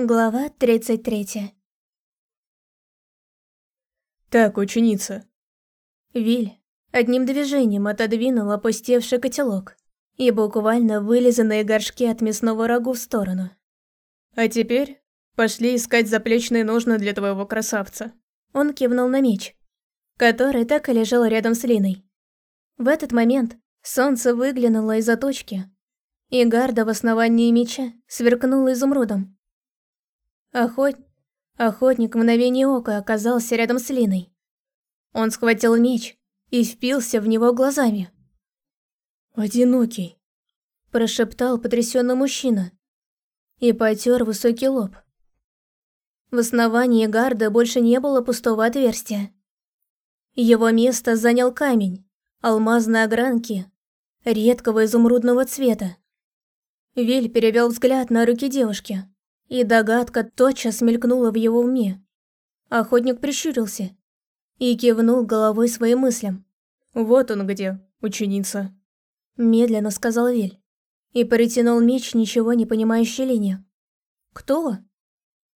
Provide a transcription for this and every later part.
Глава 33 «Так, ученица». Виль одним движением отодвинул опустевший котелок и буквально вылизанные горшки от мясного рагу в сторону. «А теперь пошли искать заплечные ножны для твоего красавца». Он кивнул на меч, который так и лежал рядом с Линой. В этот момент солнце выглянуло из-за точки, и гарда в основании меча сверкнула изумрудом. Охот... Охотник в мгновение ока оказался рядом с Линой. Он схватил меч и впился в него глазами. «Одинокий», – прошептал потрясенный мужчина и потер высокий лоб. В основании гарда больше не было пустого отверстия. Его место занял камень, алмазной огранки, редкого изумрудного цвета. Виль перевел взгляд на руки девушки. И догадка тотчас мелькнула в его уме. Охотник прищурился и кивнул головой своим мыслям. «Вот он где, ученица», – медленно сказал Виль. И притянул меч ничего не понимающей Лине. «Кто?»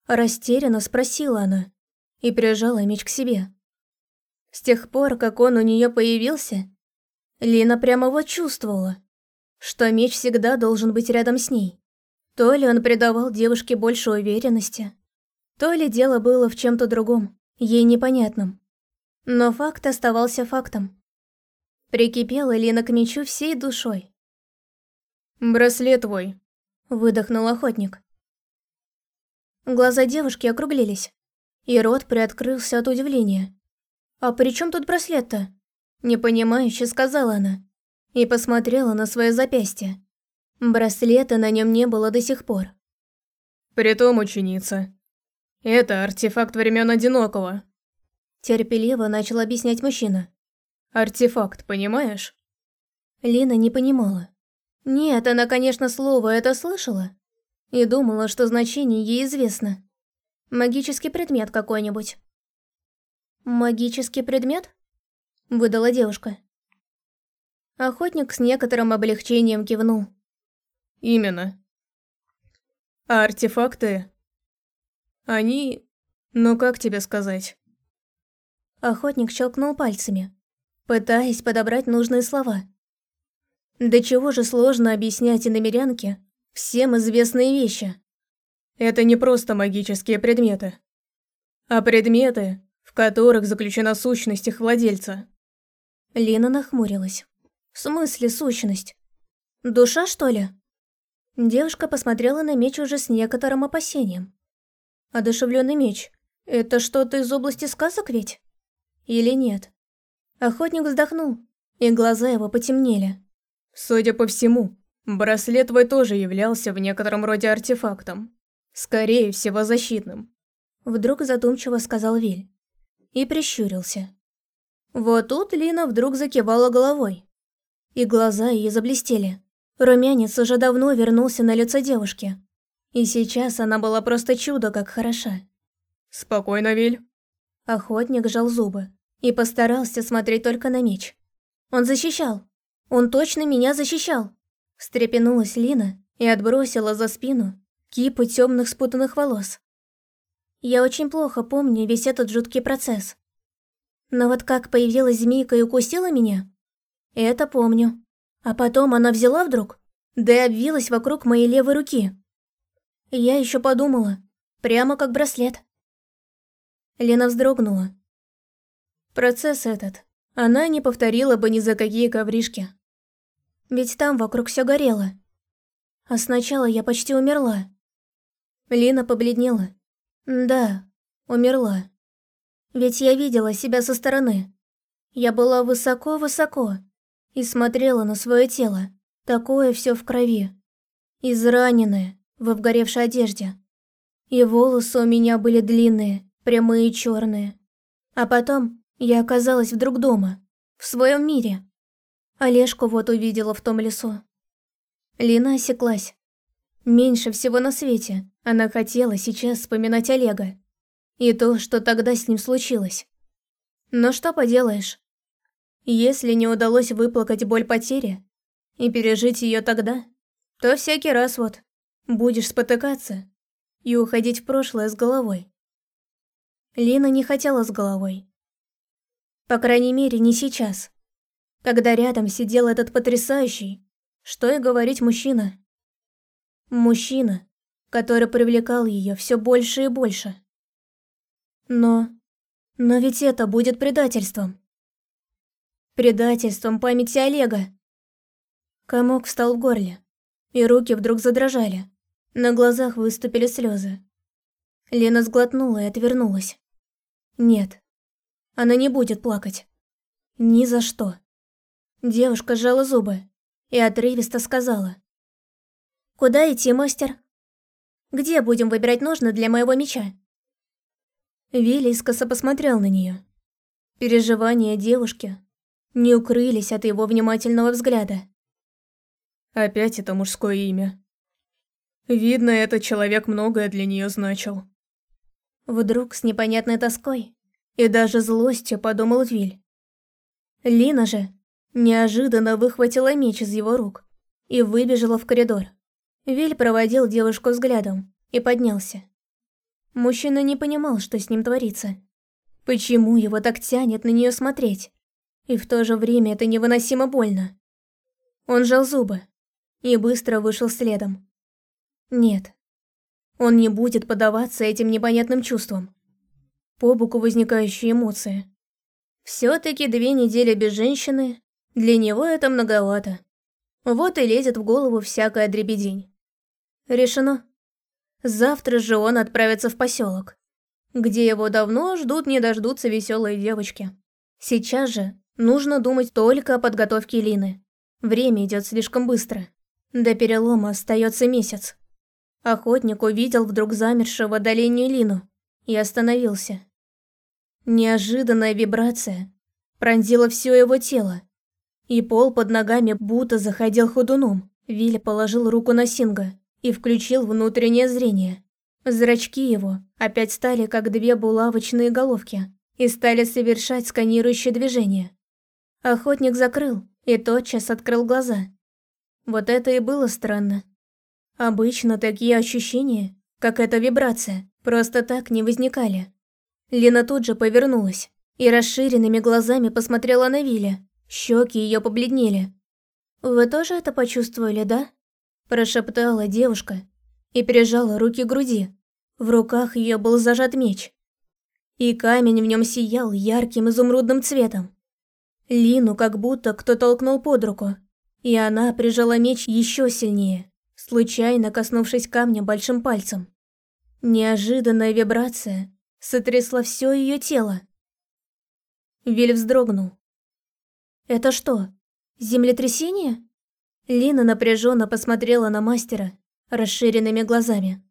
Растерянно спросила она и прижала меч к себе. С тех пор, как он у нее появился, Лина прямо вот чувствовала, что меч всегда должен быть рядом с ней. То ли он придавал девушке больше уверенности, то ли дело было в чем-то другом, ей непонятном. Но факт оставался фактом. Прикипела Лина к мечу всей душой. «Браслет твой», — выдохнул охотник. Глаза девушки округлились, и рот приоткрылся от удивления. «А при чем тут браслет-то?» Непонимающе сказала она и посмотрела на свое запястье. Браслета на нем не было до сих пор. «Притом, ученица, это артефакт времен Одинокого», терпеливо начал объяснять мужчина. «Артефакт, понимаешь?» Лина не понимала. Нет, она, конечно, слово это слышала. И думала, что значение ей известно. Магический предмет какой-нибудь. «Магический предмет?» – выдала девушка. Охотник с некоторым облегчением кивнул. Именно. А артефакты... Они... Ну как тебе сказать? Охотник щелкнул пальцами, пытаясь подобрать нужные слова. Да чего же сложно объяснять иномерянке всем известные вещи? Это не просто магические предметы, а предметы, в которых заключена сущность их владельца. Лина нахмурилась. В смысле сущность? Душа, что ли? Девушка посмотрела на меч уже с некоторым опасением. Одушевленный меч – это что-то из области сказок ведь? Или нет? Охотник вздохнул, и глаза его потемнели. Судя по всему, браслет твой тоже являлся в некотором роде артефактом. Скорее всего, защитным. Вдруг задумчиво сказал Виль. И прищурился. Вот тут Лина вдруг закивала головой. И глаза ее заблестели. Румянец уже давно вернулся на лицо девушки. И сейчас она была просто чудо как хороша. «Спокойно, Виль». Охотник жал зубы и постарался смотреть только на меч. Он защищал. Он точно меня защищал. Встрепенулась Лина и отбросила за спину кипу темных спутанных волос. Я очень плохо помню весь этот жуткий процесс. Но вот как появилась змейка и укусила меня, это помню. А потом она взяла вдруг, да и обвилась вокруг моей левой руки. Я еще подумала, прямо как браслет. Лена вздрогнула. Процесс этот она не повторила бы ни за какие ковришки. Ведь там вокруг все горело. А сначала я почти умерла. Лена побледнела. Да, умерла. Ведь я видела себя со стороны. Я была высоко-высоко и смотрела на свое тело, такое все в крови, израненное, в обгоревшей одежде. И волосы у меня были длинные, прямые и черные. А потом я оказалась вдруг дома, в своем мире. Олежку вот увидела в том лесу. Лина осеклась. Меньше всего на свете она хотела сейчас вспоминать Олега. И то, что тогда с ним случилось. Но что поделаешь, если не удалось выплакать боль потери и пережить ее тогда, то всякий раз вот будешь спотыкаться и уходить в прошлое с головой. Лина не хотела с головой. По крайней мере, не сейчас. Когда рядом сидел этот потрясающий, что и говорить мужчина. Мужчина, который привлекал ее все больше и больше. Но... Но ведь это будет предательством. Предательством памяти Олега. Комок встал в горле, и руки вдруг задрожали. На глазах выступили слезы. Лена сглотнула и отвернулась. Нет, она не будет плакать. Ни за что. Девушка сжала зубы и отрывисто сказала. «Куда идти, мастер? Где будем выбирать ножны для моего меча?» Вилли искоса посмотрел на нее. Переживания девушки не укрылись от его внимательного взгляда. Опять это мужское имя. Видно, этот человек многое для нее значил. Вдруг с непонятной тоской и даже злостью подумал Виль. Лина же неожиданно выхватила меч из его рук и выбежала в коридор. Виль проводил девушку взглядом и поднялся. Мужчина не понимал, что с ним творится. Почему его так тянет на нее смотреть? И в то же время это невыносимо больно. Он жал зубы и быстро вышел следом. Нет, он не будет поддаваться этим непонятным чувствам по боку возникающие эмоции. Все-таки две недели без женщины, для него это многовато. Вот и лезет в голову всякая дребедень. Решено. Завтра же он отправится в поселок, где его давно ждут не дождутся веселые девочки. Сейчас же нужно думать только о подготовке Лины. Время идет слишком быстро. До перелома остается месяц. Охотник увидел вдруг замершего в отдалении Лину и остановился. Неожиданная вибрация пронзила все его тело, и пол под ногами будто заходил ходуном. Вилли положил руку на Синга и включил внутреннее зрение. Зрачки его опять стали как две булавочные головки и стали совершать сканирующие движения. Охотник закрыл и тотчас открыл глаза. Вот это и было странно. Обычно такие ощущения, как эта вибрация, просто так не возникали. Лена тут же повернулась и расширенными глазами посмотрела на Виля. Щеки ее побледнели. «Вы тоже это почувствовали, да?» Прошептала девушка и прижала руки к груди. В руках ее был зажат меч. И камень в нем сиял ярким изумрудным цветом. Лину как будто кто толкнул под руку, и она прижала меч еще сильнее, случайно коснувшись камня большим пальцем. Неожиданная вибрация сотрясла все ее тело. Виль вздрогнул. «Это что, землетрясение?» Лина напряженно посмотрела на мастера расширенными глазами.